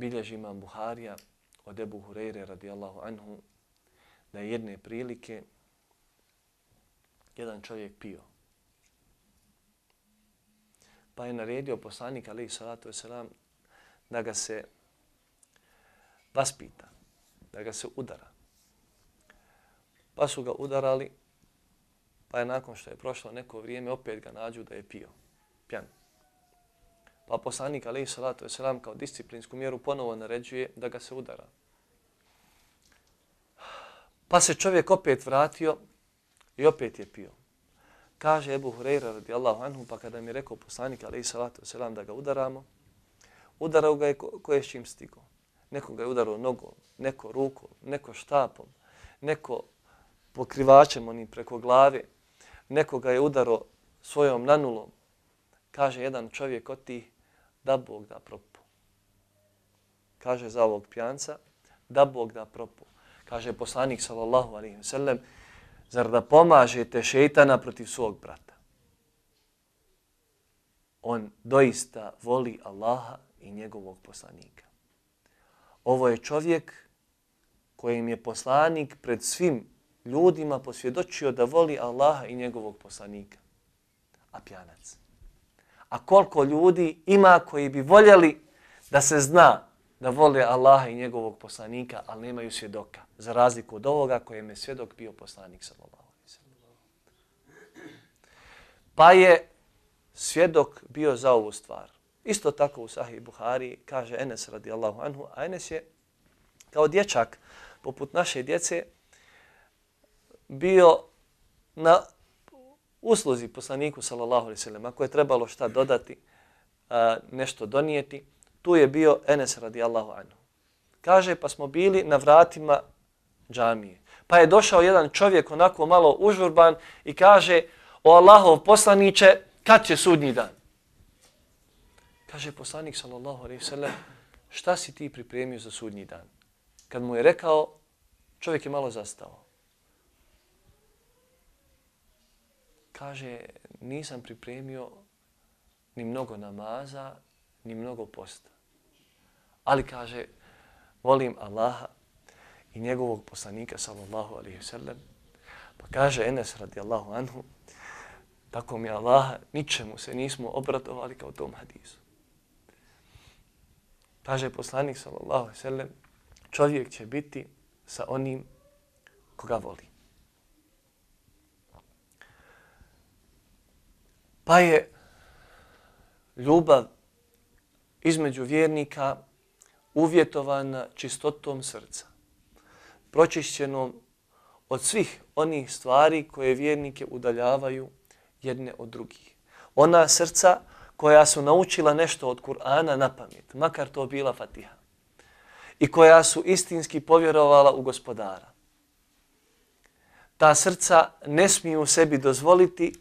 bilježi imam Buharija od Ebu Hureyre radijallahu anhu da je jedne prilike jedan čovjek pio. Pa je naredio poslanik alaihi salatu wasalam da ga se vaspita, da ga se udara. Pa su ga udarali, pa je nakon što je prošlo neko vrijeme opet ga nađu da je pio, pjan. Pa poslanik alaihi salatu wasalam kao disciplinsku mjeru ponovo naređuje da ga se udara. Pa se čovjek opet vratio i opet je pio. Kaže Ebu Hureyra radijallahu anhu, pa kada mi je rekao poslanik alaihi salatu wasalam da ga udaramo, udarao ga je ko, ko je s čim stigo. Neko ga je udarao nogom, neko rukom, neko štapom, neko pokrivačem onim preko glave, neko ga je udarao svojom nanulom. Kaže jedan čovjek od tih, da Bog da propu. Kaže za ovog pijanca, da Bog da propu. Kaže poslanik sallallahu alaihi wa sallam, zar da pomažete šeitana protiv svog brata? On doista voli Allaha i njegovog poslanika. Ovo je čovjek kojim je poslanik pred svim ljudima posvjedočio da voli Allaha i njegovog poslanika. A pjanac. A koliko ljudi ima koji bi voljeli da se zna da vole Allaha i njegovog poslanika, ali nemaju svjedoka. Za razliku od ovoga kojem je svjedok bio poslanik sallallahu Pa je svjedok bio za ovu stvar. Isto tako u Sahih Buhari kaže Enes radijallahu anhu, a Enes je kao dječak poput naše djece bio na usluzi poslaniku sallallahu alaihi sallam. Ako je trebalo šta dodati, nešto donijeti, tu je bio Enes radijallahu anhu. Kaže, pa smo bili na vratima džamije. Pa je došao jedan čovjek onako malo užurban i kaže, o Allahov poslaniće, kad će sudnji dan? Kaže poslanik sallallahu alaihi sallam, šta si ti pripremio za sudnji dan? Kad mu je rekao, čovjek je malo zastao. Kaže, nisam pripremio ni mnogo namaza, ni mnogo posta. Ali kaže, volim Allaha i njegovog poslanika sallallahu alaihi sallam. Pa kaže Enes radijallahu anhu, tako mi Allaha, ničemu se nismo obratovali kao tom hadisu. Kaže poslanik sallallahu alaihi sallam, čovjek će biti sa onim koga voli. Pa je ljubav između vjernika uvjetovana čistotom srca, pročišćenom od svih onih stvari koje vjernike udaljavaju jedne od drugih. Ona srca koja su naučila nešto od Kur'ana na pamet, makar to bila Fatiha, i koja su istinski povjerovala u gospodara. Ta srca ne smiju sebi dozvoliti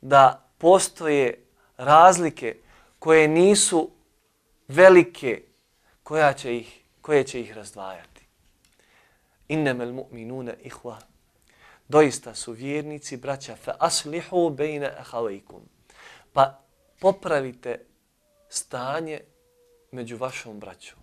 da postoje razlike koje nisu velike koja će ih, koje će ih razdvajati. Innemel mu'minuna ihva. Doista su vjernici, braća, fa aslihu bejne ahavajkum. Pa popravite stanje među vašom braćom.